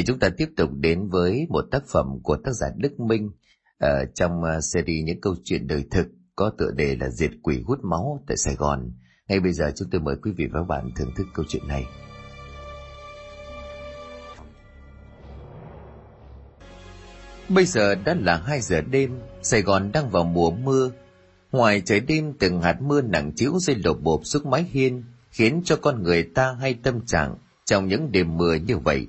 thì chúng ta tiếp tục đến với một tác phẩm của tác giả Đức Minh ở trong ờ, series những câu chuyện đời thực có tựa đề là Diệt quỷ hút máu tại Sài Gòn. Ngay bây giờ chúng tôi mời quý vị và các bạn thưởng thức câu chuyện này. Bây giờ đã là 2 giờ đêm, Sài Gòn đang vào mùa mưa. Ngoài trời đêm từng hạt mưa nặng chiếu rơi lộp bộp xuống mái hiên, khiến cho con người ta hay tâm trạng trong những đêm mưa như vậy.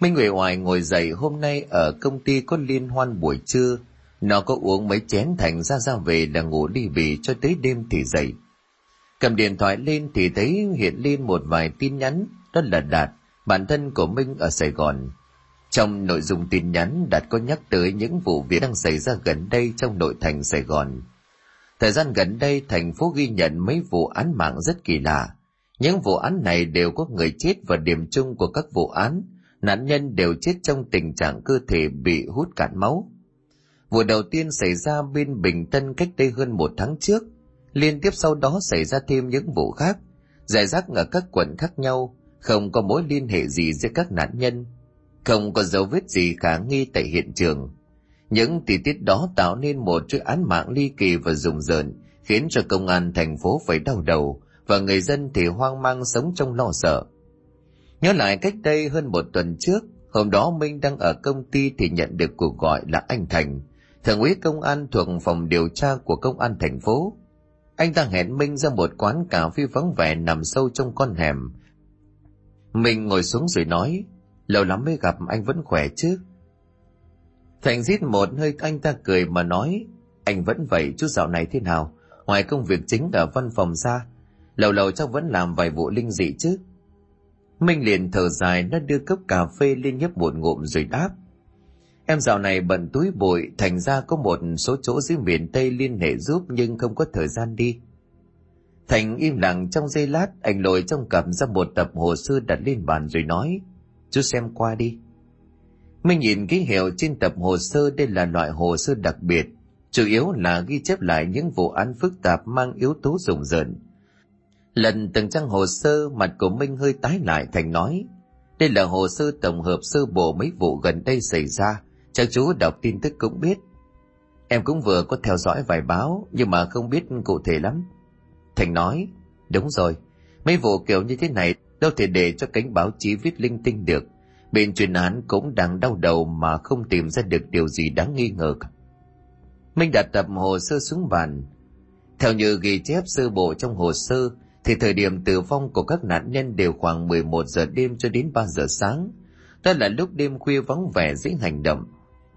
Minh Nguyễn Hoài ngồi dậy hôm nay ở công ty có liên hoan buổi trưa, nó có uống mấy chén thành ra ra về là ngủ đi bì cho tới đêm thì dậy. Cầm điện thoại lên thì thấy hiện lên một vài tin nhắn, đó là Đạt, bản thân của Minh ở Sài Gòn. Trong nội dung tin nhắn, Đạt có nhắc tới những vụ việc đang xảy ra gần đây trong nội thành Sài Gòn. Thời gian gần đây, thành phố ghi nhận mấy vụ án mạng rất kỳ lạ. Những vụ án này đều có người chết và điểm chung của các vụ án, nạn nhân đều chết trong tình trạng cơ thể bị hút cạn máu. Vụ đầu tiên xảy ra bên Bình Tân cách đây hơn một tháng trước, liên tiếp sau đó xảy ra thêm những vụ khác, giải rác ở các quận khác nhau, không có mối liên hệ gì giữa các nạn nhân, không có dấu vết gì khả nghi tại hiện trường. Những tình tiết đó tạo nên một chuỗi án mạng ly kỳ và rùng rợn, khiến cho công an thành phố phải đau đầu và người dân thì hoang mang sống trong lo sợ. Nhớ lại cách đây hơn một tuần trước, hôm đó Minh đang ở công ty thì nhận được cuộc gọi là anh Thành, thượng úy công an thuộc phòng điều tra của công an thành phố. Anh ta hẹn Minh ra một quán cà phê vắng vẻ nằm sâu trong con hẻm. Minh ngồi xuống rồi nói, lâu lắm mới gặp anh vẫn khỏe chứ. Thành rít một hơi anh ta cười mà nói, anh vẫn vậy chút dạo này thế nào, ngoài công việc chính ở văn phòng ra, lâu lâu chắc vẫn làm vài vụ linh dị chứ. Minh liền thở dài đã đưa cốc cà phê lên nhấp một ngụm rồi đáp. Em dạo này bận túi bụi, thành ra có một số chỗ dưới miền Tây liên hệ giúp nhưng không có thời gian đi. Thành im lặng trong giây lát, anh lồi trong cầm ra một tập hồ sơ đặt lên bàn rồi nói, chú xem qua đi. Minh nhìn ký hiệu trên tập hồ sơ đây là loại hồ sơ đặc biệt, chủ yếu là ghi chép lại những vụ án phức tạp mang yếu tố rùng rợn. Lần từng trang hồ sơ, mặt của Minh hơi tái lại thành nói, đây là hồ sơ tổng hợp sơ bộ mấy vụ gần đây xảy ra, chắc chú đọc tin tức cũng biết. Em cũng vừa có theo dõi vài báo, nhưng mà không biết cụ thể lắm. Thành nói, đúng rồi, mấy vụ kiểu như thế này đâu thể để cho cánh báo chí viết linh tinh được. Bên chuyên án cũng đang đau đầu mà không tìm ra được điều gì đáng nghi ngờ cả. Minh đặt tập hồ sơ xuống bàn. Theo như ghi chép sơ bộ trong hồ sơ, thì thời điểm tử vong của các nạn nhân đều khoảng 11 giờ đêm cho đến 3 giờ sáng. Đó là lúc đêm khuya vắng vẻ dễ hành động.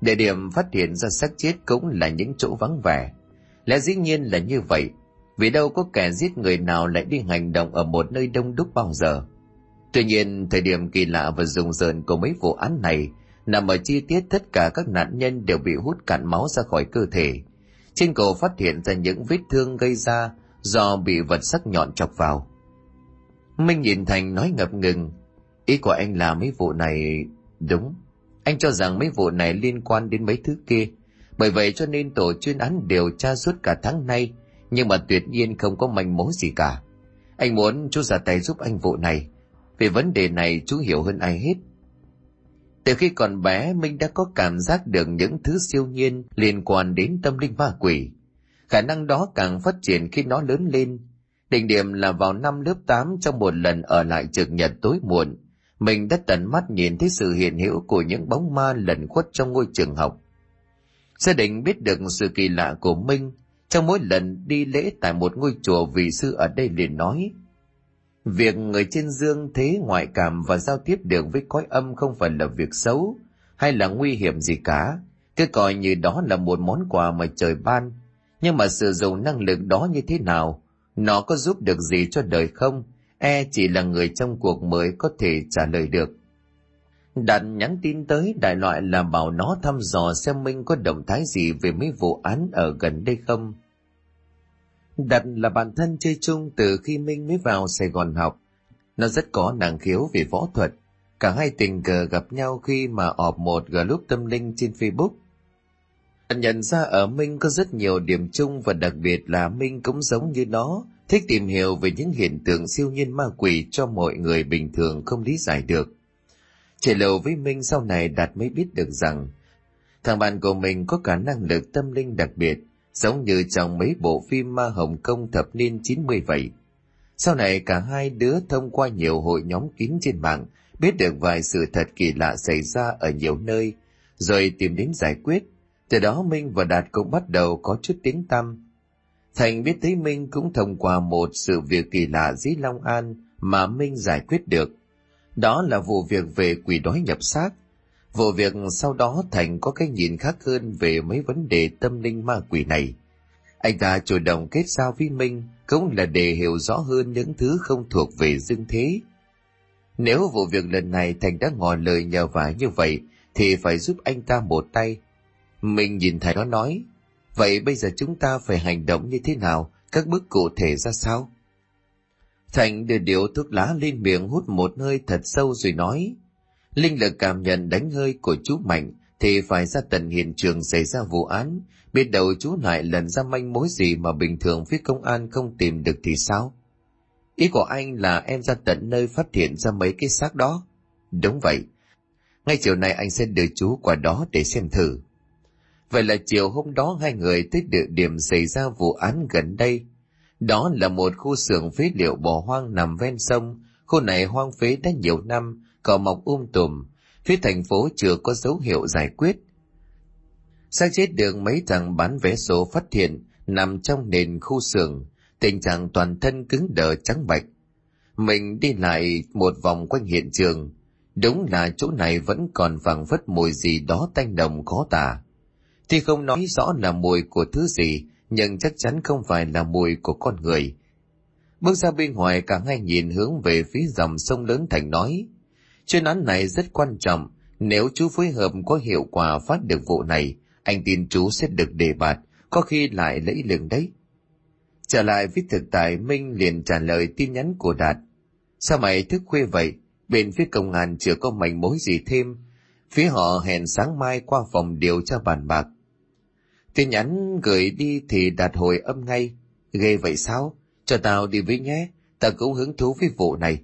Địa điểm phát hiện ra xác chết cũng là những chỗ vắng vẻ. Lẽ dĩ nhiên là như vậy, vì đâu có kẻ giết người nào lại đi hành động ở một nơi đông đúc bao giờ. Tuy nhiên, thời điểm kỳ lạ và rùng rợn của mấy vụ án này nằm ở chi tiết tất cả các nạn nhân đều bị hút cạn máu ra khỏi cơ thể. Trên cổ phát hiện ra những vết thương gây ra do bị vật sắc nhọn chọc vào. Minh nhìn Thành nói ngập ngừng, ý của anh là mấy vụ này đúng. Anh cho rằng mấy vụ này liên quan đến mấy thứ kia, bởi vậy cho nên tổ chuyên án điều tra suốt cả tháng nay, nhưng mà tuyệt nhiên không có manh mối gì cả. Anh muốn chú ra tay giúp anh vụ này, về vấn đề này chú hiểu hơn ai hết. Từ khi còn bé, Minh đã có cảm giác được những thứ siêu nhiên liên quan đến tâm linh ma quỷ. Khả năng đó càng phát triển khi nó lớn lên. Đỉnh điểm là vào năm lớp 8 trong một lần ở lại trực nhật tối muộn, mình đã tận mắt nhìn thấy sự hiện hữu của những bóng ma lẩn khuất trong ngôi trường học. Gia đình biết được sự kỳ lạ của Minh, trong mỗi lần đi lễ tại một ngôi chùa vị sư ở đây liền nói, Việc người trên dương thế ngoại cảm và giao tiếp được với cõi âm không phải là việc xấu hay là nguy hiểm gì cả, cứ coi như đó là một món quà mà trời ban. Nhưng mà sử dụng năng lực đó như thế nào, nó có giúp được gì cho đời không, e chỉ là người trong cuộc mới có thể trả lời được. Đạt nhắn tin tới đại loại là bảo nó thăm dò xem Minh có động thái gì về mấy vụ án ở gần đây không. Đạt là bạn thân chơi chung từ khi Minh mới vào Sài Gòn học. Nó rất có năng khiếu về võ thuật. Cả hai tình cờ gặp nhau khi mà ọp một group tâm linh trên Facebook anh Nhận ra ở Minh có rất nhiều điểm chung và đặc biệt là Minh cũng giống như nó, thích tìm hiểu về những hiện tượng siêu nhiên ma quỷ cho mọi người bình thường không lý giải được. trẻ lầu với Minh sau này Đạt mới biết được rằng thằng bạn của mình có cả năng lực tâm linh đặc biệt, giống như trong mấy bộ phim ma Hồng Kông thập niên 90 vậy. Sau này cả hai đứa thông qua nhiều hội nhóm kín trên mạng biết được vài sự thật kỳ lạ xảy ra ở nhiều nơi, rồi tìm đến giải quyết. Từ đó Minh và Đạt cũng bắt đầu có chút tiếng tăm. Thành biết thấy Minh cũng thông qua một sự việc kỳ lạ dưới Long An mà Minh giải quyết được. Đó là vụ việc về quỷ đói nhập xác. Vụ việc sau đó Thành có cái nhìn khác hơn về mấy vấn đề tâm linh ma quỷ này. Anh ta chủ động kết giao với Minh cũng là để hiểu rõ hơn những thứ không thuộc về dương thế. Nếu vụ việc lần này Thành đã ngỏ lời nhờ vả như vậy, thì phải giúp anh ta một tay. Mình nhìn thấy nó nói, vậy bây giờ chúng ta phải hành động như thế nào, các bước cụ thể ra sao? Thành đưa điếu thuốc lá lên miệng hút một hơi thật sâu rồi nói, Linh lực cảm nhận đánh hơi của chú Mạnh thì phải ra tận hiện trường xảy ra vụ án, biết đâu chú lại lần ra manh mối gì mà bình thường phía công an không tìm được thì sao? Ý của anh là em ra tận nơi phát hiện ra mấy cái xác đó. Đúng vậy. Ngay chiều nay anh sẽ đưa chú qua đó để xem thử. Vậy là chiều hôm đó hai người tới địa điểm xảy ra vụ án gần đây. Đó là một khu xưởng phế liệu bỏ hoang nằm ven sông. Khu này hoang phế đã nhiều năm, cỏ mọc um tùm. Phía thành phố chưa có dấu hiệu giải quyết. Xác chết được mấy thằng bán vé số phát hiện nằm trong nền khu xưởng tình trạng toàn thân cứng đờ trắng bạch. Mình đi lại một vòng quanh hiện trường, đúng là chỗ này vẫn còn vàng vất mùi gì đó tanh đồng khó tả. Thì không nói rõ là mùi của thứ gì, nhưng chắc chắn không phải là mùi của con người. Bước ra bên ngoài cả hai nhìn hướng về phía dòng sông lớn thành nói. Chuyên án này rất quan trọng, nếu chú phối hợp có hiệu quả phát được vụ này, anh tin chú sẽ được đề bạt, có khi lại lấy lượng đấy. Trở lại với thực tại Minh liền trả lời tin nhắn của Đạt. Sao mày thức khuya vậy? Bên phía công an chưa có manh mối gì thêm. Phía họ hẹn sáng mai qua phòng điều tra bàn bạc. Tin nhắn gửi đi thì Đạt hồi âm ngay. Ghê vậy sao? Cho tao đi với nhé. Tao cũng hứng thú với vụ này.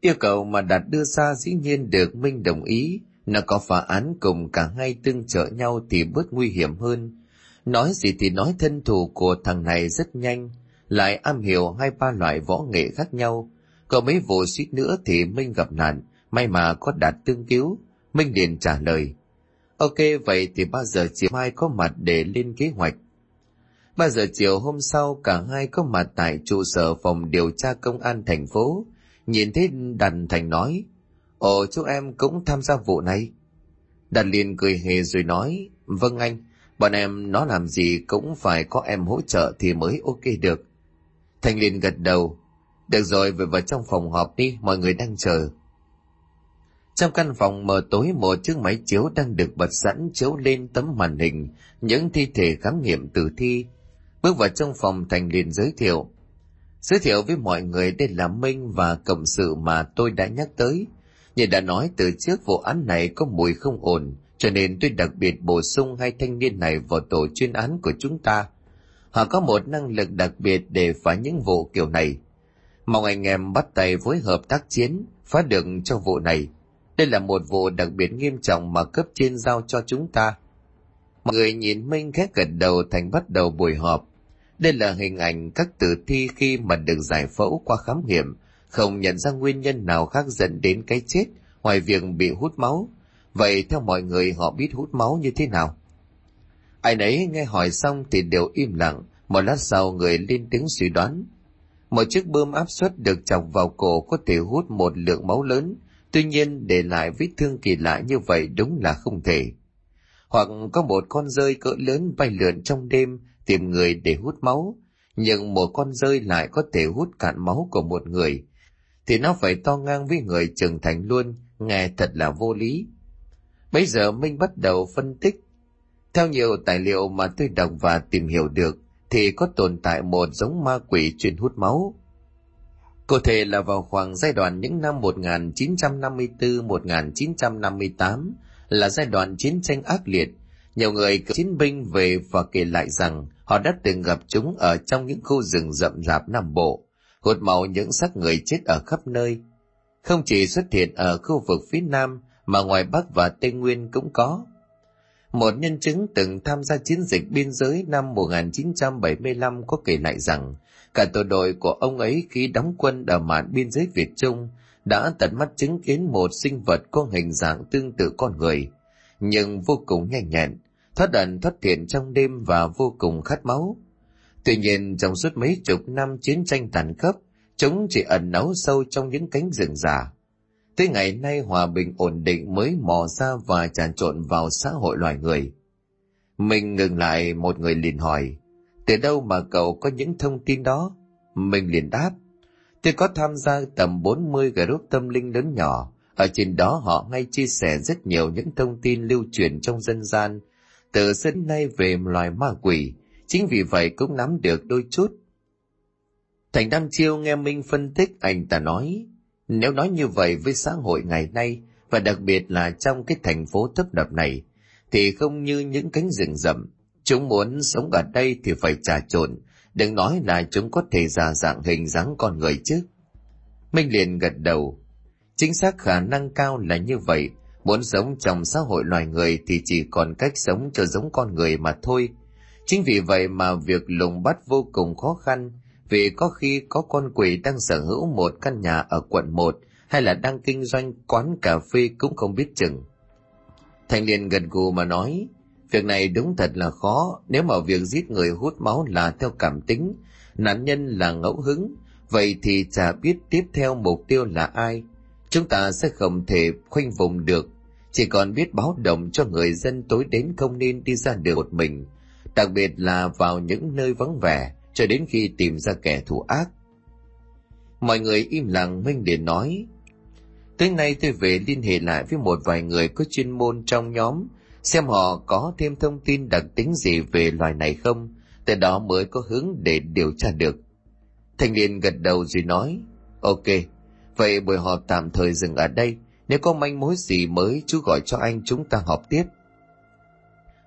Yêu cầu mà Đạt đưa ra dĩ nhiên được Minh đồng ý. Nó có phá án cùng cả hai tương trợ nhau thì bớt nguy hiểm hơn Nói gì thì nói thân thủ của thằng này rất nhanh, lại am hiểu hai ba loại võ nghệ khác nhau. Có mấy vụ suýt nữa thì Minh gặp nạn, may mà có đạt tương cứu. Minh liền trả lời. Ok, vậy thì 3 giờ chiều mai có mặt để lên kế hoạch. Ba giờ chiều hôm sau cả hai có mặt tại trụ sở phòng điều tra công an thành phố. Nhìn thấy Đàn Thành nói, Ồ chú em cũng tham gia vụ này. Đàn liền cười hề rồi nói, Vâng anh, Bọn em nó làm gì cũng phải có em hỗ trợ thì mới ok được. Thành liền gật đầu. Được rồi, về vào trong phòng họp đi, mọi người đang chờ. Trong căn phòng mờ tối một chiếc máy chiếu đang được bật sẵn chiếu lên tấm màn hình những thi thể khám nghiệm tử thi. Bước vào trong phòng Thành liền giới thiệu. Giới thiệu với mọi người đây là Minh và cộng sự mà tôi đã nhắc tới. Như đã nói từ trước vụ án này có mùi không ổn, cho nên tôi đặc biệt bổ sung hai thanh niên này vào tổ chuyên án của chúng ta. Họ có một năng lực đặc biệt để phá những vụ kiểu này. Mong anh em bắt tay phối hợp tác chiến, phá được cho vụ này. Đây là một vụ đặc biệt nghiêm trọng mà cấp trên giao cho chúng ta. Mọi người nhìn Minh khẽ gật đầu thành bắt đầu buổi họp. Đây là hình ảnh các tử thi khi mà được giải phẫu qua khám nghiệm, không nhận ra nguyên nhân nào khác dẫn đến cái chết ngoài việc bị hút máu Vậy theo mọi người họ biết hút máu như thế nào? Ai nấy nghe hỏi xong thì đều im lặng, một lát sau người lên tiếng suy đoán. Một chiếc bơm áp suất được chọc vào cổ có thể hút một lượng máu lớn, tuy nhiên để lại vết thương kỳ lạ như vậy đúng là không thể. Hoặc có một con rơi cỡ lớn bay lượn trong đêm tìm người để hút máu, nhưng một con rơi lại có thể hút cạn máu của một người, thì nó phải to ngang với người trưởng thành luôn, nghe thật là vô lý. Bây giờ Minh bắt đầu phân tích. Theo nhiều tài liệu mà tôi đọc và tìm hiểu được, thì có tồn tại một giống ma quỷ chuyên hút máu. Cụ thể là vào khoảng giai đoạn những năm 1954-1958 là giai đoạn chiến tranh ác liệt. Nhiều người chiến binh về và kể lại rằng họ đã từng gặp chúng ở trong những khu rừng rậm rạp Nam Bộ, hút máu những xác người chết ở khắp nơi. Không chỉ xuất hiện ở khu vực phía Nam mà ngoài Bắc và Tây Nguyên cũng có. Một nhân chứng từng tham gia chiến dịch biên giới năm 1975 có kể lại rằng cả tổ đội của ông ấy khi đóng quân ở mạn biên giới Việt Trung đã tận mắt chứng kiến một sinh vật có hình dạng tương tự con người, nhưng vô cùng nhanh nhẹn, thoát ẩn thoát thiện trong đêm và vô cùng khát máu. Tuy nhiên trong suốt mấy chục năm chiến tranh tàn khốc, chúng chỉ ẩn náu sâu trong những cánh rừng già. Tới ngày nay hòa bình ổn định mới mò ra và tràn trộn vào xã hội loài người. Mình ngừng lại một người liền hỏi, từ đâu mà cậu có những thông tin đó? Mình liền đáp, tôi có tham gia tầm 40 group tâm linh lớn nhỏ, ở trên đó họ ngay chia sẻ rất nhiều những thông tin lưu truyền trong dân gian, từ xưa nay về loài ma quỷ, chính vì vậy cũng nắm được đôi chút. Thành đăng Chiêu nghe Minh phân tích anh ta nói, nếu nói như vậy với xã hội ngày nay, và đặc biệt là trong cái thành phố thấp đập này, thì không như những cánh rừng rậm. Chúng muốn sống ở đây thì phải trà trộn, đừng nói là chúng có thể giả dạng hình dáng con người chứ. Minh liền gật đầu. Chính xác khả năng cao là như vậy, muốn sống trong xã hội loài người thì chỉ còn cách sống cho giống con người mà thôi. Chính vì vậy mà việc lùng bắt vô cùng khó khăn, vì có khi có con quỷ đang sở hữu một căn nhà ở quận 1 hay là đang kinh doanh quán cà phê cũng không biết chừng. Thành liền gật gù mà nói, việc này đúng thật là khó, nếu mà việc giết người hút máu là theo cảm tính, nạn nhân là ngẫu hứng, vậy thì chả biết tiếp theo mục tiêu là ai. Chúng ta sẽ không thể khoanh vùng được, chỉ còn biết báo động cho người dân tối đến không nên đi ra đường một mình, đặc biệt là vào những nơi vắng vẻ, cho đến khi tìm ra kẻ thù ác. Mọi người im lặng Minh để nói. Tới nay tôi về liên hệ lại với một vài người có chuyên môn trong nhóm, xem họ có thêm thông tin đặc tính gì về loài này không, từ đó mới có hướng để điều tra được. Thanh niên gật đầu rồi nói, ok, vậy buổi họp tạm thời dừng ở đây, nếu có manh mối gì mới chú gọi cho anh chúng ta họp tiếp.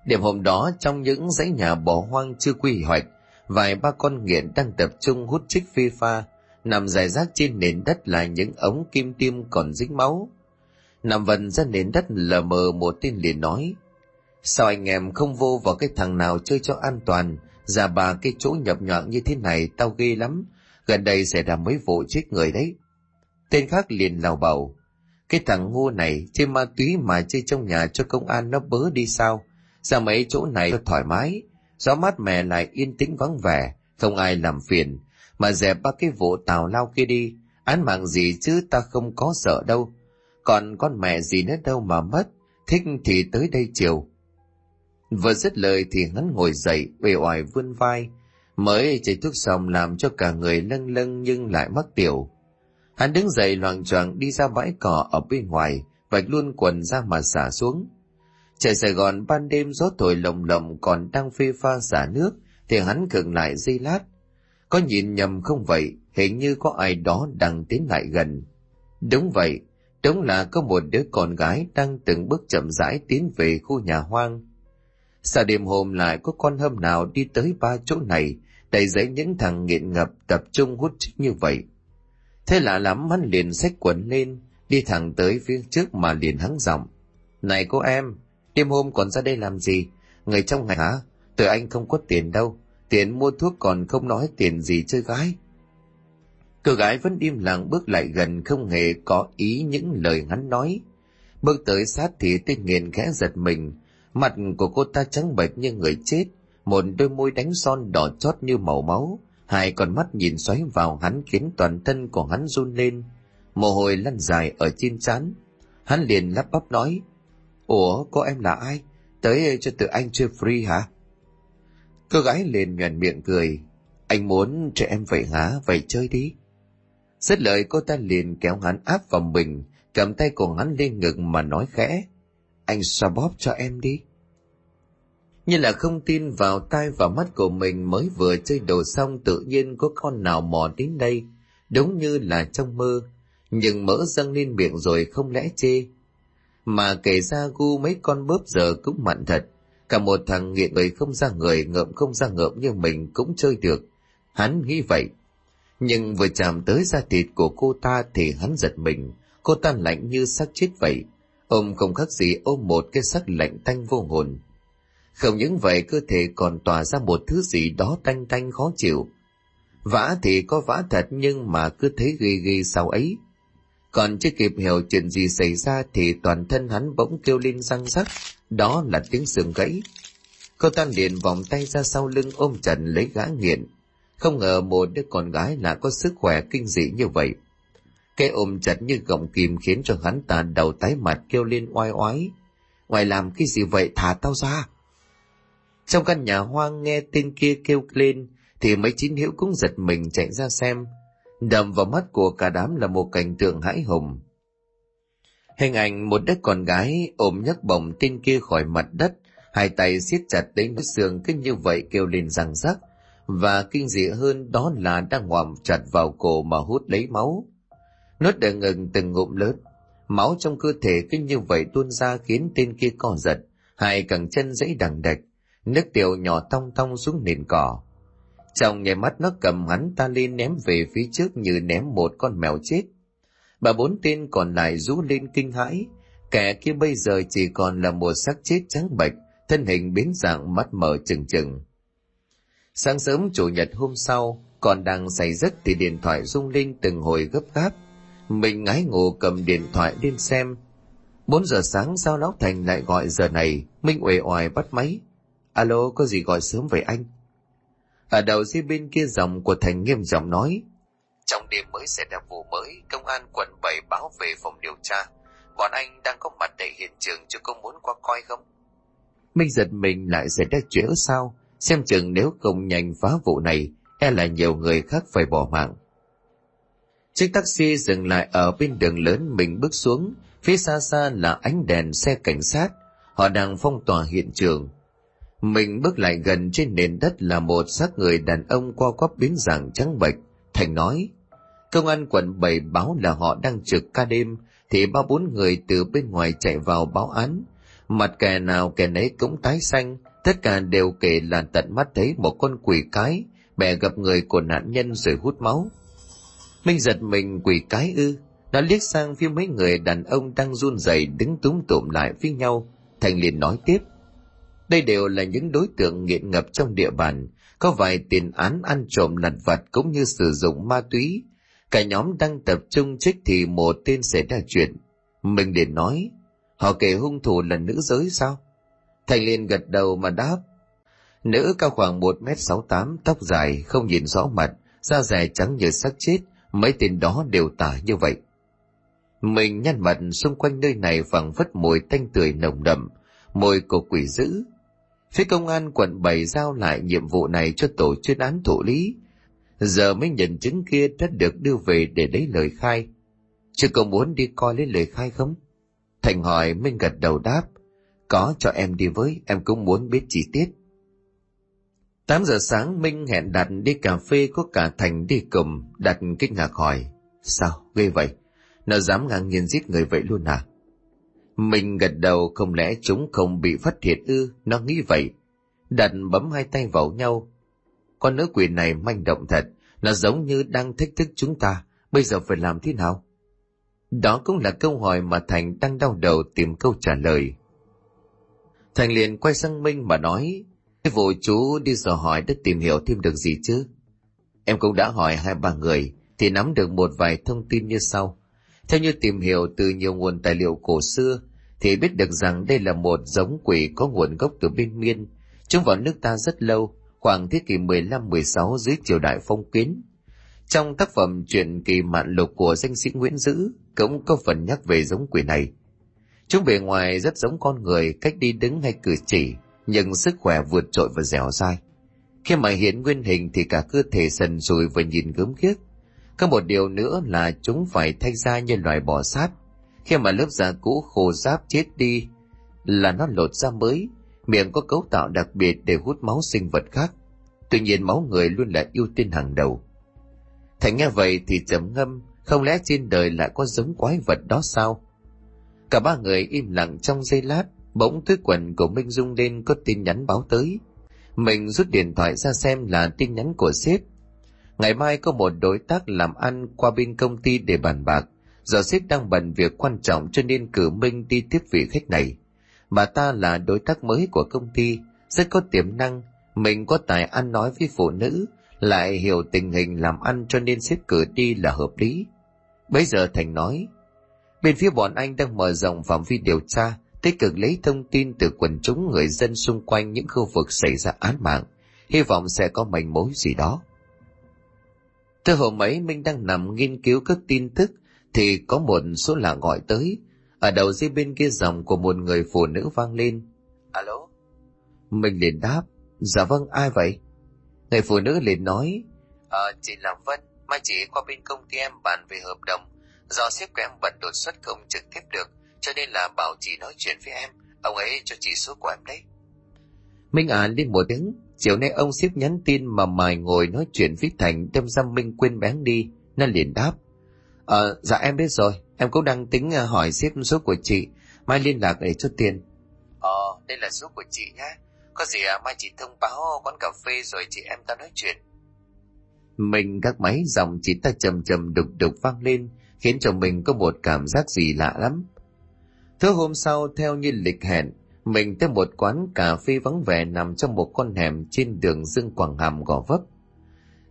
Đêm hôm đó trong những dãy nhà bỏ hoang chưa quy hoạch, vài ba con nghiện đang tập trung hút chích phi pha, nằm dài rác trên nền đất là những ống kim tiêm còn dính máu. Nằm vần ra nền đất lờ mờ một tên liền nói, sao anh em không vô vào cái thằng nào chơi cho an toàn, già bà cái chỗ nhập nhọn như thế này tao ghê lắm, gần đây sẽ ra mấy vụ chết người đấy. Tên khác liền lào bảo, cái thằng ngu này chơi ma túy mà chơi trong nhà cho công an nó bớ đi sao, ra mấy chỗ này cho thoải mái, gió mát mẻ lại yên tĩnh vắng vẻ, không ai làm phiền, mà dẹp ba cái vụ tào lao kia đi, án mạng gì chứ ta không có sợ đâu. Còn con mẹ gì nữa đâu mà mất, thích thì tới đây chiều. Vừa dứt lời thì hắn ngồi dậy, bề oải vươn vai, mới chạy thuốc xong làm cho cả người lâng lâng nhưng lại mắc tiểu. Hắn đứng dậy loàng choàng đi ra bãi cỏ ở bên ngoài, vạch luôn quần ra mà xả xuống. Trời Sài Gòn ban đêm gió thổi lồng lộng còn đang phê pha xả nước, thì hắn cường lại giây lát. Có nhìn nhầm không vậy, hình như có ai đó đang tiến lại gần. Đúng vậy, đúng là có một đứa con gái đang từng bước chậm rãi tiến về khu nhà hoang. Sao đêm hôm lại có con hâm nào đi tới ba chỗ này, đầy giấy những thằng nghiện ngập tập trung hút chích như vậy. Thế lạ lắm hắn liền xách quần lên, đi thẳng tới phía trước mà liền hắng giọng. Này cô em, Đêm hôm còn ra đây làm gì? Người trong ngày hả? Tụi anh không có tiền đâu. Tiền mua thuốc còn không nói tiền gì chơi gái. Cô gái vẫn im lặng bước lại gần không hề có ý những lời hắn nói. Bước tới sát thì tên nghiền khẽ giật mình. Mặt của cô ta trắng bệch như người chết. Một đôi môi đánh son đỏ chót như màu máu. Hai con mắt nhìn xoáy vào hắn khiến toàn thân của hắn run lên. Mồ hôi lăn dài ở trên trán. Hắn liền lắp bắp nói. Ủa, cô em là ai? Tới cho tự anh chơi free hả? Cô gái liền nhoèn miệng cười. Anh muốn cho em vậy hả? Vậy chơi đi. Dứt lời cô ta liền kéo hắn áp vào mình, cầm tay của hắn lên ngực mà nói khẽ. Anh xoa bóp cho em đi. Như là không tin vào tai và mắt của mình mới vừa chơi đồ xong tự nhiên có con nào mò đến đây, đúng như là trong mơ, nhưng mỡ dâng lên miệng rồi không lẽ chê, mà kể ra gu mấy con bớp giờ cũng mặn thật. Cả một thằng nghiện người không ra người, ngợm không ra ngợm như mình cũng chơi được. Hắn nghĩ vậy. Nhưng vừa chạm tới da thịt của cô ta thì hắn giật mình, cô ta lạnh như xác chết vậy ôm không khác gì ôm một cái sắc lạnh tanh vô hồn. Không những vậy, cơ thể còn tỏa ra một thứ gì đó tanh tanh khó chịu. Vã thì có vã thật, nhưng mà cứ thấy ghê ghê sau ấy. Còn chưa kịp hiểu chuyện gì xảy ra thì toàn thân hắn bỗng kêu lên răng rắc. Đó là tiếng xương gãy. Cô ta liền vòng tay ra sau lưng ôm trần lấy gã nghiện. Không ngờ một đứa con gái lại có sức khỏe kinh dị như vậy cái ôm chặt như gọng kìm khiến cho hắn ta đầu tái mặt kêu lên oai oái. Ngoài làm cái gì vậy thả tao ra? Trong căn nhà hoang nghe tên kia kêu lên, thì mấy chín hữu cũng giật mình chạy ra xem. Đầm vào mắt của cả đám là một cảnh tượng hãi hùng. Hình ảnh một đứa con gái ôm nhấc bổng tên kia khỏi mặt đất, hai tay siết chặt đến cái xương cứ như vậy kêu lên răng rắc. Và kinh dị hơn đó là đang ngoạm chặt vào cổ mà hút lấy máu nuốt đờ ngừng từng ngụm lớn. Máu trong cơ thể cứ như vậy tuôn ra khiến tên kia co giật, hai cẳng chân dãy đằng đạch, nước tiểu nhỏ tong tong xuống nền cỏ. Trong nhảy mắt nó cầm hắn ta lên ném về phía trước như ném một con mèo chết. Bà bốn tên còn lại rú lên kinh hãi. Kẻ kia bây giờ chỉ còn là một xác chết trắng bệch, thân hình biến dạng mắt mở trừng trừng. Sáng sớm chủ nhật hôm sau, còn đang say giấc thì điện thoại rung lên từng hồi gấp gáp mình ngái ngủ cầm điện thoại lên xem. Bốn giờ sáng sao lão thành lại gọi giờ này? Minh uể oải bắt máy. Alo có gì gọi sớm vậy anh? Ở đầu dây bên kia dòng của thành nghiêm giọng nói. Trong đêm mới xảy ra vụ mới công an quận 7 báo về phòng điều tra. Bọn anh đang có mặt tại hiện trường chứ có muốn qua coi không? Minh giật mình lại xảy ra chuyện sao? Xem chừng nếu không nhanh phá vụ này e là nhiều người khác phải bỏ mạng chiếc taxi dừng lại ở bên đường lớn mình bước xuống. Phía xa xa là ánh đèn xe cảnh sát. Họ đang phong tỏa hiện trường. Mình bước lại gần trên nền đất là một xác người đàn ông qua quắp biến dạng trắng bệch. Thành nói, công an quận 7 báo là họ đang trực ca đêm, thì ba bốn người từ bên ngoài chạy vào báo án. Mặt kẻ nào kẻ nấy cũng tái xanh. Tất cả đều kể là tận mắt thấy một con quỷ cái. Bè gặp người của nạn nhân rồi hút máu minh giật mình quỷ cái ư. Nó liếc sang phía mấy người đàn ông đang run rẩy đứng túm tụm lại với nhau. Thành liền nói tiếp. Đây đều là những đối tượng nghiện ngập trong địa bàn. Có vài tiền án ăn trộm lặt vặt cũng như sử dụng ma túy. Cả nhóm đang tập trung trích thì một tên xảy ra chuyện. Mình liền nói, họ kể hung thủ là nữ giới sao? Thành liền gật đầu mà đáp, nữ cao khoảng một m sáu tám, tóc dài, không nhìn rõ mặt, da dẻ trắng như xác chết mấy tên đó đều tả như vậy. Mình nhăn mặt xung quanh nơi này phẳng phất mùi tanh tươi nồng đậm, mùi của quỷ dữ. Phía công an quận 7 giao lại nhiệm vụ này cho tổ chuyên án thụ lý. Giờ mấy nhân chứng kia đã được đưa về để lấy lời khai. Chứ có muốn đi coi lấy lời khai không? Thành hỏi minh gật đầu đáp. Có cho em đi với, em cũng muốn biết chi tiết. 8 giờ sáng Minh hẹn đặt đi cà phê có cả Thành đi cùng, đặt kinh ngạc hỏi. Sao, ghê vậy? Nó dám ngang nhiên giết người vậy luôn à? Mình gật đầu không lẽ chúng không bị phát hiện ư, nó nghĩ vậy. Đặt bấm hai tay vào nhau. Con nữ quỷ này manh động thật, nó giống như đang thách thức chúng ta, bây giờ phải làm thế nào? Đó cũng là câu hỏi mà Thành đang đau đầu tìm câu trả lời. Thành liền quay sang Minh mà nói, cái vụ chú đi dò hỏi đã tìm hiểu thêm được gì chứ? Em cũng đã hỏi hai ba người, thì nắm được một vài thông tin như sau. Theo như tìm hiểu từ nhiều nguồn tài liệu cổ xưa, thì biết được rằng đây là một giống quỷ có nguồn gốc từ bên Miên. Chúng vào nước ta rất lâu, khoảng thế kỷ 15-16 dưới triều đại phong kiến. Trong tác phẩm truyện kỳ mạn lục của danh sĩ Nguyễn Dữ cũng có phần nhắc về giống quỷ này. Chúng bề ngoài rất giống con người, cách đi đứng hay cử chỉ, nhưng sức khỏe vượt trội và dẻo dai. Khi mà hiện nguyên hình thì cả cơ thể sần sùi và nhìn gớm ghiếc. Có một điều nữa là chúng phải thay da như loài bò sát. Khi mà lớp da cũ khô giáp chết đi là nó lột da mới, miệng có cấu tạo đặc biệt để hút máu sinh vật khác. Tuy nhiên máu người luôn là ưu tiên hàng đầu. Thành nghe vậy thì trầm ngâm, không lẽ trên đời lại có giống quái vật đó sao? Cả ba người im lặng trong giây lát, bỗng túi quần của Minh Dung lên có tin nhắn báo tới. Mình rút điện thoại ra xem là tin nhắn của sếp. Ngày mai có một đối tác làm ăn qua bên công ty để bàn bạc, Giờ sếp đang bận việc quan trọng cho nên cử Minh đi tiếp vị khách này. Bà ta là đối tác mới của công ty, rất có tiềm năng, mình có tài ăn nói với phụ nữ, lại hiểu tình hình làm ăn cho nên xếp cử đi là hợp lý. Bây giờ Thành nói, bên phía bọn anh đang mở rộng phạm vi điều tra, tích cực lấy thông tin từ quần chúng người dân xung quanh những khu vực xảy ra án mạng, hy vọng sẽ có manh mối gì đó. Từ hôm ấy Minh đang nằm nghiên cứu các tin tức thì có một số lạ gọi tới. Ở đầu dây bên kia dòng của một người phụ nữ vang lên. Alo? Mình liền đáp. Dạ vâng, ai vậy? Người phụ nữ liền nói. Ờ, chị là Vân, mai chị qua bên công ty em bàn về hợp đồng. Do sếp của em bận đột xuất không trực tiếp được, cho nên là bảo chị nói chuyện với em. Ông ấy cho chị số của em đấy. Minh à lên một tiếng, chiều nay ông sếp nhắn tin mà mài ngồi nói chuyện với Thành đâm ra Minh quên bén đi, nó liền đáp. Ờ, dạ em biết rồi, em cũng đang tính ờ, hỏi xếp số của chị, mai liên lạc để cho tiền. Ờ, đây là số của chị nhé. Có gì à, mai chị thông báo quán cà phê rồi chị em ta nói chuyện. Mình các máy dòng chị ta chầm chầm đục đục vang lên, khiến cho mình có một cảm giác gì lạ lắm. Thứ hôm sau, theo như lịch hẹn, mình tới một quán cà phê vắng vẻ nằm trong một con hẻm trên đường Dương Quảng Hàm Gò Vấp.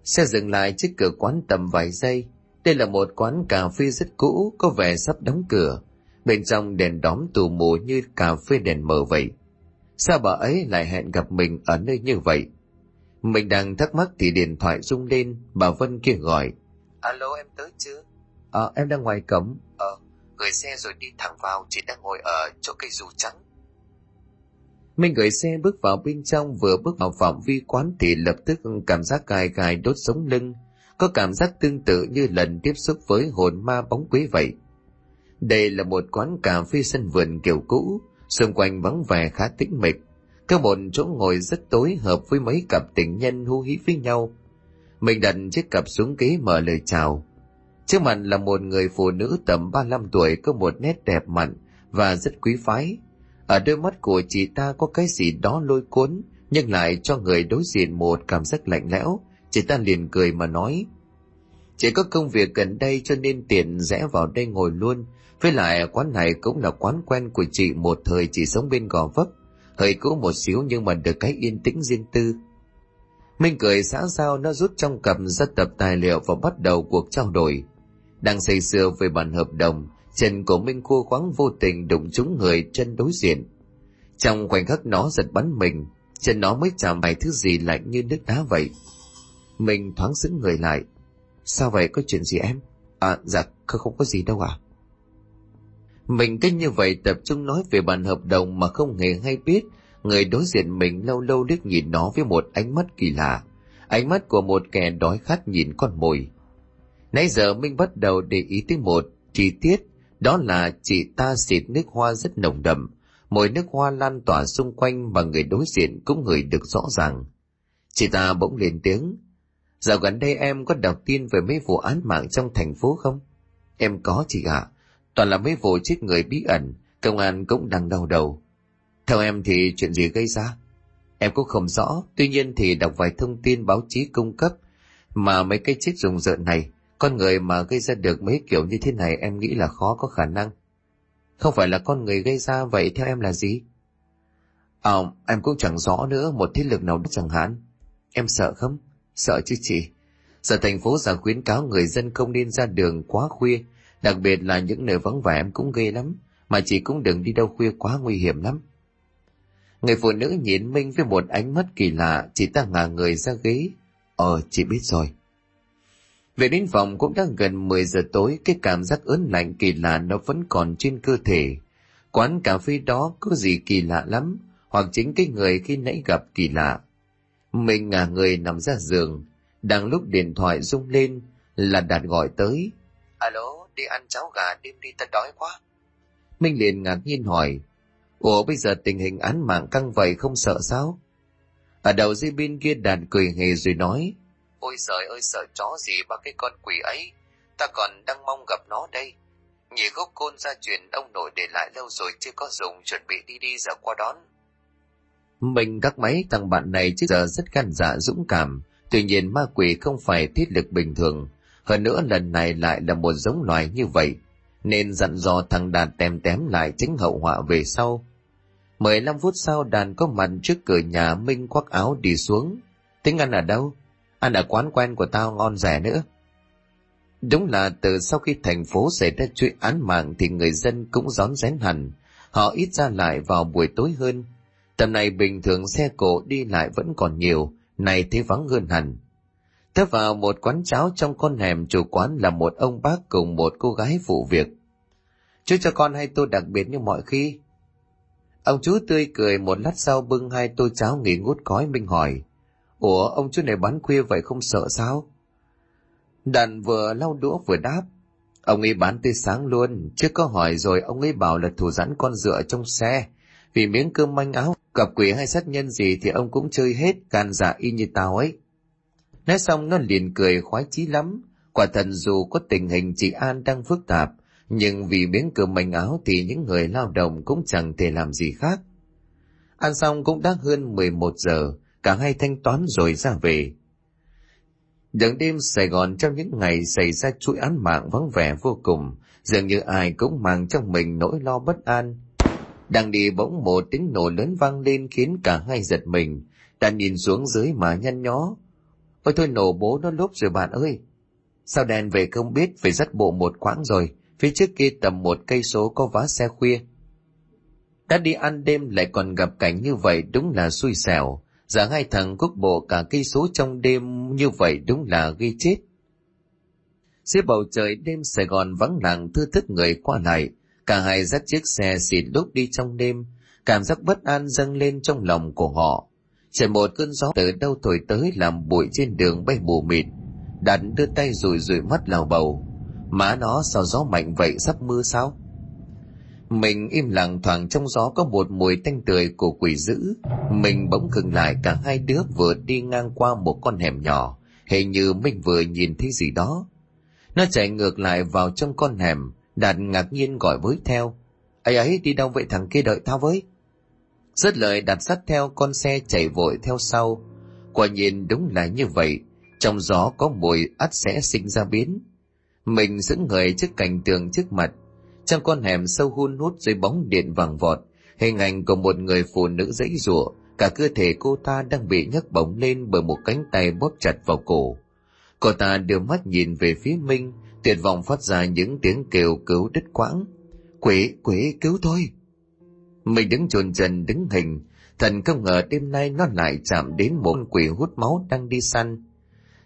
Xe dừng lại trước cửa quán tầm vài giây, đây là một quán cà phê rất cũ, có vẻ sắp đóng cửa. Bên trong đèn đóm tù mù như cà phê đèn mờ vậy. Sao bà ấy lại hẹn gặp mình ở nơi như vậy? Mình đang thắc mắc thì điện thoại rung lên, bà Vân kia gọi. Alo em tới chưa? Ờ, em đang ngoài cổng. Ờ, gửi xe rồi đi thẳng vào, chị đang ngồi ở chỗ cây dù trắng. Mình gửi xe bước vào bên trong vừa bước vào phạm vi quán thì lập tức cảm giác gai gai đốt sống lưng, có cảm giác tương tự như lần tiếp xúc với hồn ma bóng quế vậy. Đây là một quán cà phê sân vườn kiểu cũ, xung quanh vắng vẻ khá tĩnh mịch. Có một chỗ ngồi rất tối hợp với mấy cặp tình nhân hú hí với nhau. Mình đặt chiếc cặp xuống ghế mở lời chào. Trước mặt là một người phụ nữ tầm 35 tuổi có một nét đẹp mặn và rất quý phái. Ở đôi mắt của chị ta có cái gì đó lôi cuốn, nhưng lại cho người đối diện một cảm giác lạnh lẽo, Chị ta liền cười mà nói. Chỉ có công việc gần đây cho nên tiện rẽ vào đây ngồi luôn. Với lại quán này cũng là quán quen của chị một thời chỉ sống bên gò vấp. Hơi cũ một xíu nhưng mà được cái yên tĩnh riêng tư. Minh cười xã giao nó rút trong cầm ra tập tài liệu và bắt đầu cuộc trao đổi. Đang say sưa về bản hợp đồng, chân của Minh Khua khoáng vô tình đụng trúng người chân đối diện. Trong khoảnh khắc nó giật bắn mình, chân nó mới chạm phải thứ gì lạnh như nước đá vậy. Mình thoáng sững người lại. Sao vậy có chuyện gì em? À dạ không, không có gì đâu à. Mình cứ như vậy tập trung nói về bản hợp đồng mà không hề hay biết người đối diện mình lâu lâu liếc nhìn nó với một ánh mắt kỳ lạ. Ánh mắt của một kẻ đói khát nhìn con mồi. Nãy giờ Minh bắt đầu để ý tới một chi tiết, đó là chị ta xịt nước hoa rất nồng đậm, mùi nước hoa lan tỏa xung quanh và người đối diện cũng ngửi được rõ ràng. Chị ta bỗng lên tiếng, Dạo gần đây em có đọc tin về mấy vụ án mạng trong thành phố không? Em có chị ạ. À. Toàn là mấy vụ chết người bí ẩn, công an cũng đang đau đầu. Theo em thì chuyện gì gây ra? Em cũng không rõ, tuy nhiên thì đọc vài thông tin báo chí cung cấp mà mấy cái chết rùng rợn này, con người mà gây ra được mấy kiểu như thế này em nghĩ là khó có khả năng. Không phải là con người gây ra vậy theo em là gì? À, em cũng chẳng rõ nữa một thế lực nào đó chẳng hạn. Em sợ không? Sợ chứ chị. Giờ thành phố ra khuyến cáo người dân không nên ra đường quá khuya, đặc biệt là những nơi vắng vẻ em cũng ghê lắm, mà chị cũng đừng đi đâu khuya quá nguy hiểm lắm. Người phụ nữ nhìn Minh với một ánh mắt kỳ lạ, chị ta ngả người ra ghế. Ờ, chị biết rồi. Về đến phòng cũng đã gần 10 giờ tối, cái cảm giác ớn lạnh kỳ lạ nó vẫn còn trên cơ thể. Quán cà phê đó có gì kỳ lạ lắm, hoặc chính cái người khi nãy gặp kỳ lạ. Mình ngả người nằm ra giường, đang lúc điện thoại rung lên là Đạt gọi tới. Alo, đi ăn cháo gà đêm đi ta đói quá. Minh liền ngạc nhiên hỏi, Ủa bây giờ tình hình án mạng căng vậy không sợ sao? Ở đầu dây bên kia Đạt cười hề rồi nói, Ôi trời ơi sợ chó gì ba cái con quỷ ấy, ta còn đang mong gặp nó đây. Nhị gốc côn ra chuyện ông nội để lại lâu rồi chưa có dùng chuẩn bị đi đi giờ qua đón. Mình các máy thằng bạn này trước giờ rất gan dạ dũng cảm, tuy nhiên ma quỷ không phải thiết lực bình thường, hơn nữa lần này lại là một giống loài như vậy. nên dặn dò thằng Đạt tèm tém lại tránh hậu họa về sau. 15 phút sau đàn có mặt trước cửa nhà Minh khoác áo đi xuống. tiếng ăn ở đâu? Ăn ở quán quen của tao ngon rẻ nữa. Đúng là từ sau khi thành phố xảy ra chuyện án mạng thì người dân cũng rón rén hẳn. Họ ít ra lại vào buổi tối hơn. Tầm này bình thường xe cổ đi lại vẫn còn nhiều, này thế vắng hơn hẳn. Thế vào một quán cháo trong con hẻm chủ quán là một ông bác cùng một cô gái phụ việc. Chú cho con hai tô đặc biệt như mọi khi. Ông chú tươi cười một lát sau bưng hai tô cháo nghỉ ngút khói Minh hỏi. Ủa ông chú này bán khuya vậy không sợ sao? Đàn vừa lau đũa vừa đáp. Ông ấy bán tới sáng luôn, trước có hỏi rồi ông ấy bảo là thủ sẵn con dựa trong xe. Vì miếng cơm manh áo, gặp quỷ hay sát nhân gì thì ông cũng chơi hết, gan dạ y như tao ấy. Nói xong nó liền cười khoái chí lắm. Quả thật dù có tình hình chị An đang phức tạp, nhưng vì miếng cơm manh áo thì những người lao động cũng chẳng thể làm gì khác. Ăn xong cũng đã hơn 11 giờ, cả hai thanh toán rồi ra về. Đường đêm Sài Gòn trong những ngày xảy ra chuỗi án mạng vắng vẻ vô cùng, dường như ai cũng mang trong mình nỗi lo bất an. Đang đi bỗng một tiếng nổ lớn vang lên khiến cả hai giật mình, Ta nhìn xuống dưới mà nhăn nhó. Ôi thôi nổ bố nó lúc rồi bạn ơi. Sao đèn về không biết phải dắt bộ một quãng rồi, phía trước kia tầm một cây số có vá xe khuya. Đã đi ăn đêm lại còn gặp cảnh như vậy đúng là xui xẻo, Giả hai thằng quốc bộ cả cây số trong đêm như vậy đúng là gây chết. Dưới bầu trời đêm Sài Gòn vắng lặng thư thức người qua lại, cả hai dắt chiếc xe xịt lúc đi trong đêm, cảm giác bất an dâng lên trong lòng của họ. trời một cơn gió từ đâu thổi tới làm bụi trên đường bay mù mịt, đắn đưa tay rùi rùi mắt lào bầu. Má nó sao gió mạnh vậy sắp mưa sao? Mình im lặng thoảng trong gió có một mùi tanh tươi của quỷ dữ. Mình bỗng khừng lại, cả hai đứa vừa đi ngang qua một con hẻm nhỏ. Hình như mình vừa nhìn thấy gì đó. Nó chạy ngược lại vào trong con hẻm. Đạt ngạc nhiên gọi với theo. ấy ấy, đi đâu vậy thằng kia đợi tao với. Rất lời, đặt sắt theo con xe chạy vội theo sau. Quả nhìn đúng là như vậy. Trong gió có mùi ắt sẽ sinh ra biến. Mình giữ người trước cảnh tường trước mặt trong con hẻm sâu hun hút dưới bóng điện vàng vọt, hình ảnh của một người phụ nữ dãy rủa cả cơ thể cô ta đang bị nhấc bổng lên bởi một cánh tay bóp chặt vào cổ. Cô ta đưa mắt nhìn về phía Minh, tuyệt vọng phát ra những tiếng kêu cứu đứt quãng. Quỷ, quỷ, cứu thôi Mình đứng chồn chân đứng hình, thần không ngờ đêm nay nó lại chạm đến một quỷ hút máu đang đi săn.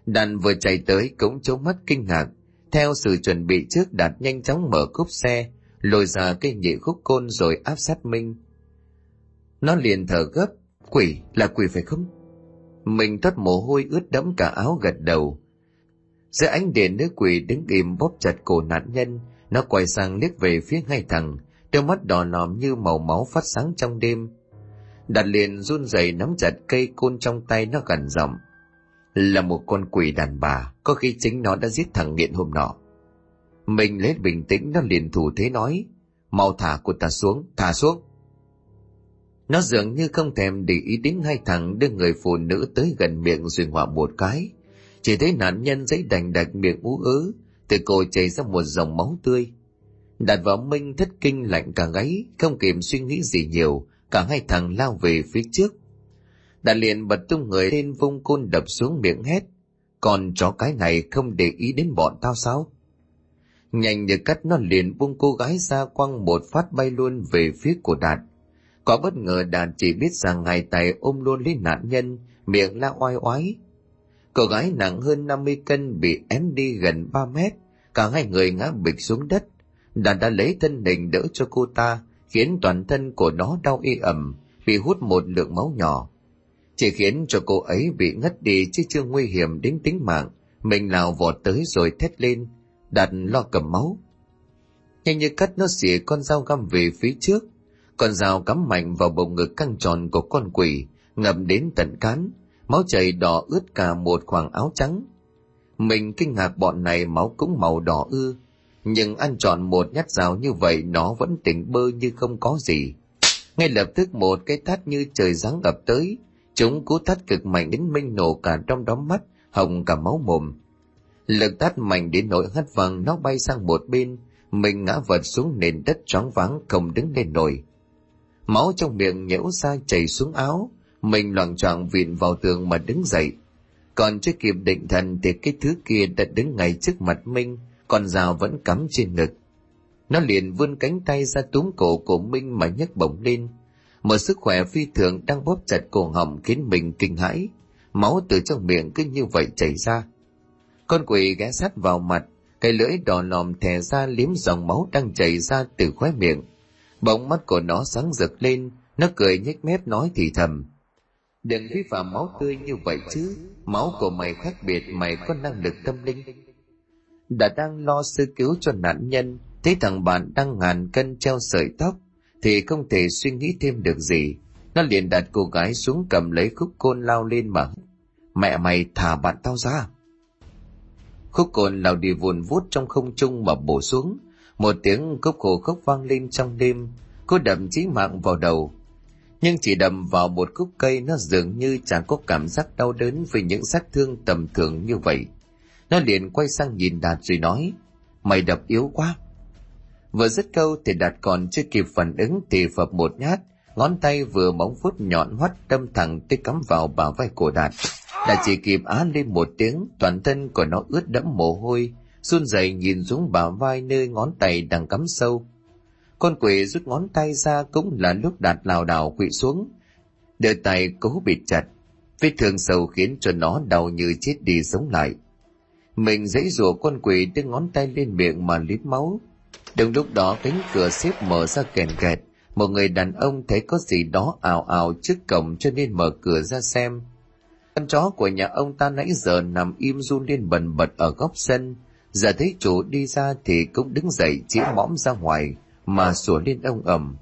Đàn vừa chạy tới cũng trố mắt kinh ngạc, theo sự chuẩn bị trước đạt nhanh chóng mở cốp xe, lôi ra cây nhị khúc côn rồi áp sát Minh. Nó liền thở gấp, quỷ là quỷ phải không? Mình thoát mồ hôi ướt đẫm cả áo gật đầu. Giữa ánh đèn nữ quỷ đứng im bóp chặt cổ nạn nhân, nó quay sang liếc về phía ngay thằng, đôi mắt đỏ lòm như màu máu phát sáng trong đêm. Đạt liền run rẩy nắm chặt cây côn trong tay nó gần giọng là một con quỷ đàn bà, có khi chính nó đã giết thằng nghiện hôm nọ. Mình lấy bình tĩnh nó liền thủ thế nói, mau thả cô ta xuống, thả xuống. Nó dường như không thèm để ý đến hai thằng đưa người phụ nữ tới gần miệng rồi họa một cái. Chỉ thấy nạn nhân giấy đành đạch miệng ú ớ, từ cổ chảy ra một dòng máu tươi. Đạt vào Minh thất kinh lạnh cả gáy, không kịp suy nghĩ gì nhiều, cả hai thằng lao về phía trước đã liền bật tung người lên vung côn đập xuống miệng hét. Còn chó cái này không để ý đến bọn tao sao? Nhanh như cắt nó liền buông cô gái ra quăng một phát bay luôn về phía của đạt. Có bất ngờ đạt chỉ biết rằng hai tay ôm luôn lên nạn nhân, miệng la oai oái. Cô gái nặng hơn 50 cân bị ém đi gần 3 mét, cả hai người ngã bịch xuống đất. Đạt đã lấy thân hình đỡ cho cô ta, khiến toàn thân của nó đau y ẩm, bị hút một lượng máu nhỏ chỉ khiến cho cô ấy bị ngất đi chứ chưa nguy hiểm đến tính mạng. Mình nào vọt tới rồi thét lên, đặt lo cầm máu. Nhanh như cắt nó xỉa con dao găm về phía trước. Con dao cắm mạnh vào bầu ngực căng tròn của con quỷ, ngậm đến tận cán. Máu chảy đỏ ướt cả một khoảng áo trắng. Mình kinh ngạc bọn này máu cũng màu đỏ ư. Nhưng ăn tròn một nhát dao như vậy, nó vẫn tỉnh bơ như không có gì. Ngay lập tức một cái tát như trời giáng ập tới. Chúng cú tát cực mạnh đến minh nổ cả trong đóm mắt, hồng cả máu mồm. Lực tát mạnh đến nỗi hất văng nó bay sang một bên, mình ngã vật xuống nền đất choáng váng không đứng lên nổi. Máu trong miệng nhễu ra chảy xuống áo mình loạng choạng vịn vào tường mà đứng dậy. Còn chưa kịp định thần thì cái thứ kia đã đứng ngay trước mặt minh con dao vẫn cắm trên ngực. Nó liền vươn cánh tay ra túm cổ của minh mà nhấc bổng lên một sức khỏe phi thường đang bóp chặt cổ họng khiến mình kinh hãi. Máu từ trong miệng cứ như vậy chảy ra. Con quỷ ghé sát vào mặt, cái lưỡi đỏ lòm thè ra liếm dòng máu đang chảy ra từ khóe miệng. Bỗng mắt của nó sáng rực lên, nó cười nhếch mép nói thì thầm. Đừng vi phạm máu tươi như vậy chứ. Máu của mày khác biệt mày có năng lực tâm linh. Đã đang lo sơ cứu cho nạn nhân, thấy thằng bạn đang ngàn cân treo sợi tóc thì không thể suy nghĩ thêm được gì. Nó liền đặt cô gái xuống cầm lấy khúc côn lao lên mà mẹ mày thả bạn tao ra. Khúc côn lao đi vùn vút trong không trung mà bổ xuống. Một tiếng cốc khổ khốc vang lên trong đêm. Cô đậm chí mạng vào đầu. Nhưng chỉ đầm vào một khúc cây, nó dường như chẳng có cảm giác đau đớn vì những sát thương tầm thường như vậy. Nó liền quay sang nhìn đạt rồi nói, mày đập yếu quá vừa dứt câu thì đạt còn chưa kịp phản ứng thì phập một nhát, ngón tay vừa móng vuốt nhọn hoắt đâm thẳng tới cắm vào bả vai của đạt. Đạt chỉ kịp á lên một tiếng, toàn thân của nó ướt đẫm mồ hôi, run rẩy nhìn xuống bả vai nơi ngón tay đang cắm sâu. Con quỷ rút ngón tay ra cũng là lúc đạt lảo đảo quỵ xuống, đôi tay cố bịt chặt. Vết thương sâu khiến cho nó đau như chết đi sống lại. Mình dãy rủa con quỷ đưa ngón tay lên miệng mà liếm máu Đúng lúc đó cánh cửa xếp mở ra kèn kẹt, một người đàn ông thấy có gì đó ảo ảo trước cổng cho nên mở cửa ra xem. Con chó của nhà ông ta nãy giờ nằm im run lên bần bật ở góc sân, giờ thấy chủ đi ra thì cũng đứng dậy chỉ mõm ra ngoài mà sủa lên ông ầm.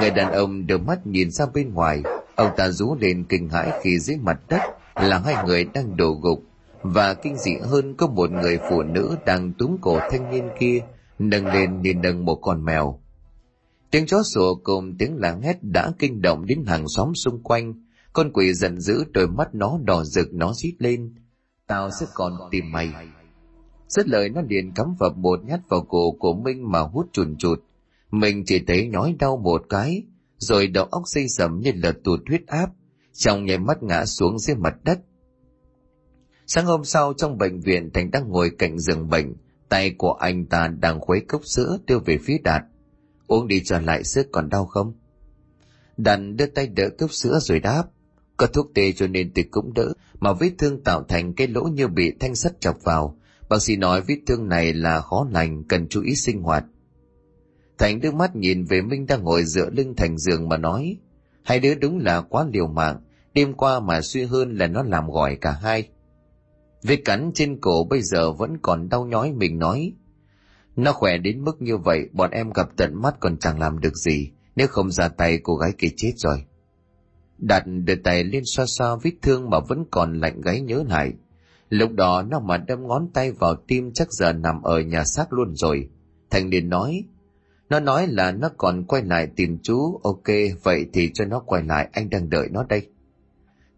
Người đàn ông đưa mắt nhìn ra bên ngoài, ông ta rú lên kinh hãi khi dưới mặt đất là hai người đang đổ gục. Và kinh dị hơn có một người phụ nữ đang túm cổ thanh niên kia nâng lên như nâng một con mèo. Tiếng chó sủa cùng tiếng làng hét đã kinh động đến hàng xóm xung quanh. Con quỷ giận dữ đôi mắt nó đỏ rực nó rít lên. Tao sẽ còn tìm mày. Rất lời nó liền cắm vào một nhát vào cổ của Minh mà hút chùn chụt. Mình chỉ thấy nhói đau một cái, rồi đầu óc xây sầm như là tụt huyết áp, trong nháy mắt ngã xuống dưới mặt đất. Sáng hôm sau trong bệnh viện Thành đang ngồi cạnh giường bệnh, Tay của anh ta đang khuấy cốc sữa đưa về phía Đạt. Uống đi trở lại sữa còn đau không? Đạt đưa tay đỡ cốc sữa rồi đáp. Có thuốc tê cho nên tôi cũng đỡ, mà vết thương tạo thành cái lỗ như bị thanh sắt chọc vào. Bác sĩ nói vết thương này là khó lành, cần chú ý sinh hoạt. Thành đưa mắt nhìn về Minh đang ngồi dựa lưng thành giường mà nói. Hai đứa đúng là quá liều mạng, đêm qua mà suy hơn là nó làm gỏi cả hai. Vết cắn trên cổ bây giờ vẫn còn đau nhói mình nói. Nó khỏe đến mức như vậy, bọn em gặp tận mắt còn chẳng làm được gì, nếu không ra tay cô gái kia chết rồi. Đặt đưa tay lên xoa xoa vết thương mà vẫn còn lạnh gáy nhớ lại. Lúc đó nó mà đâm ngón tay vào tim chắc giờ nằm ở nhà xác luôn rồi. Thành liền nói, nó nói là nó còn quay lại tìm chú, ok, vậy thì cho nó quay lại, anh đang đợi nó đây.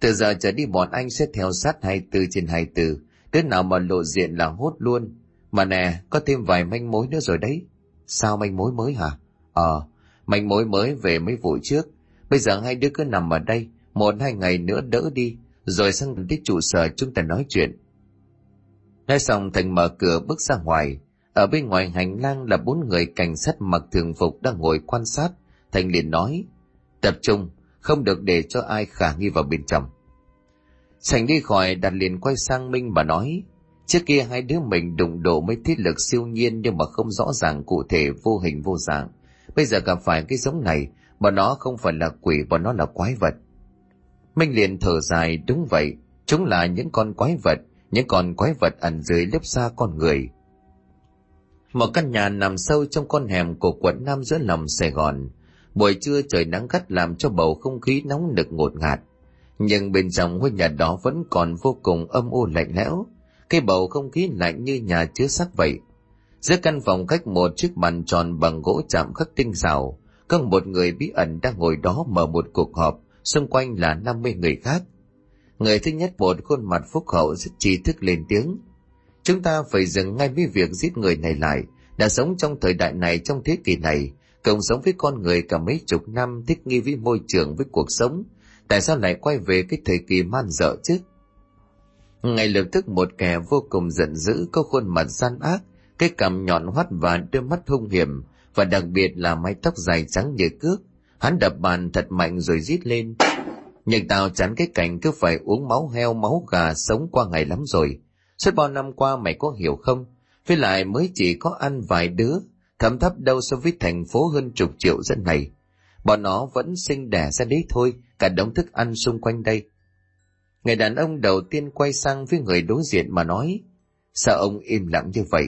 Từ giờ trở đi bọn anh sẽ theo sát 24 trên 24, đứa nào mà lộ diện là hốt luôn. Mà nè, có thêm vài manh mối nữa rồi đấy. Sao manh mối mới hả? Ờ, manh mối mới về mấy vụ trước. Bây giờ hai đứa cứ nằm ở đây, một hai ngày nữa đỡ đi, rồi sang đến trụ sở chúng ta nói chuyện. Nói xong Thành mở cửa bước ra ngoài. Ở bên ngoài hành lang là bốn người cảnh sát mặc thường phục đang ngồi quan sát. Thành liền nói, tập trung, không được để cho ai khả nghi vào bên trong. Sành đi khỏi đặt liền quay sang Minh và nói, trước kia hai đứa mình đụng độ mấy thiết lực siêu nhiên nhưng mà không rõ ràng cụ thể vô hình vô dạng. Bây giờ gặp phải cái giống này, mà nó không phải là quỷ mà nó là quái vật. Minh liền thở dài đúng vậy, chúng là những con quái vật, những con quái vật ẩn dưới lớp xa con người. Một căn nhà nằm sâu trong con hẻm của quận Nam giữa lòng Sài Gòn, Buổi trưa trời nắng gắt làm cho bầu không khí nóng nực ngột ngạt. Nhưng bên trong ngôi nhà đó vẫn còn vô cùng âm u lạnh lẽo. Cái bầu không khí lạnh như nhà chứa xác vậy. Giữa căn phòng cách một chiếc bàn tròn bằng gỗ chạm khắc tinh xảo, có một người bí ẩn đang ngồi đó mở một cuộc họp, xung quanh là 50 người khác. Người thứ nhất một khuôn mặt phúc hậu rất trí thức lên tiếng. Chúng ta phải dừng ngay với việc giết người này lại, đã sống trong thời đại này trong thế kỷ này, cộng sống với con người cả mấy chục năm thích nghi với môi trường với cuộc sống, tại sao lại quay về cái thời kỳ man dợ chứ? Ngay lập tức một kẻ vô cùng giận dữ có khuôn mặt gian ác, cái cằm nhọn hoắt và đôi mắt hung hiểm, và đặc biệt là mái tóc dài trắng như cước. Hắn đập bàn thật mạnh rồi rít lên. Nhưng tao chán cái cảnh cứ phải uống máu heo máu gà sống qua ngày lắm rồi. Suốt bao năm qua mày có hiểu không? Với lại mới chỉ có ăn vài đứa, thấm thấp đâu so với thành phố hơn chục triệu dân này. Bọn nó vẫn sinh đẻ ra đấy thôi, cả đống thức ăn xung quanh đây. Người đàn ông đầu tiên quay sang với người đối diện mà nói, sao ông im lặng như vậy?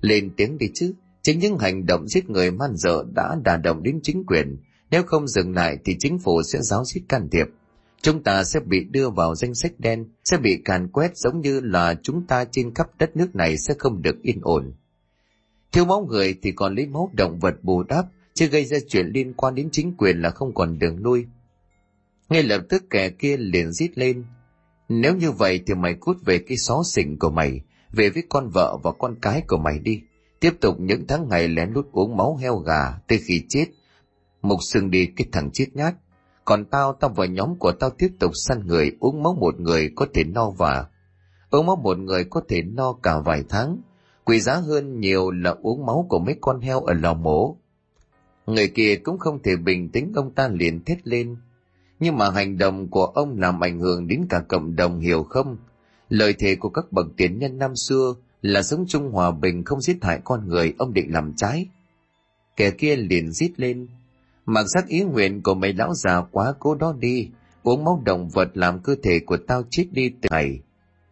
Lên tiếng đi chứ, chính những hành động giết người man dợ đã đả động đến chính quyền, nếu không dừng lại thì chính phủ sẽ giáo diết can thiệp. Chúng ta sẽ bị đưa vào danh sách đen, sẽ bị càn quét giống như là chúng ta trên khắp đất nước này sẽ không được yên ổn. Thiếu máu người thì còn lấy máu động vật bù đắp, chứ gây ra chuyện liên quan đến chính quyền là không còn đường lui. Ngay lập tức kẻ kia liền rít lên. Nếu như vậy thì mày cút về cái xó xỉnh của mày, về với con vợ và con cái của mày đi. Tiếp tục những tháng ngày lén lút uống máu heo gà tới khi chết. Mục sừng đi cái thằng chết nhát. Còn tao, tao và nhóm của tao tiếp tục săn người uống máu một người có thể no và uống máu một người có thể no cả vài tháng. Quý giá hơn nhiều là uống máu của mấy con heo ở lò mổ. Người kia cũng không thể bình tĩnh ông ta liền thét lên. Nhưng mà hành động của ông làm ảnh hưởng đến cả cộng đồng hiểu không? Lời thề của các bậc tiền nhân năm xưa là sống chung hòa bình không giết hại con người ông định làm trái. Kẻ kia liền rít lên. Mặc giác ý nguyện của mấy lão già quá cố đó đi, uống máu động vật làm cơ thể của tao chết đi từ ngày.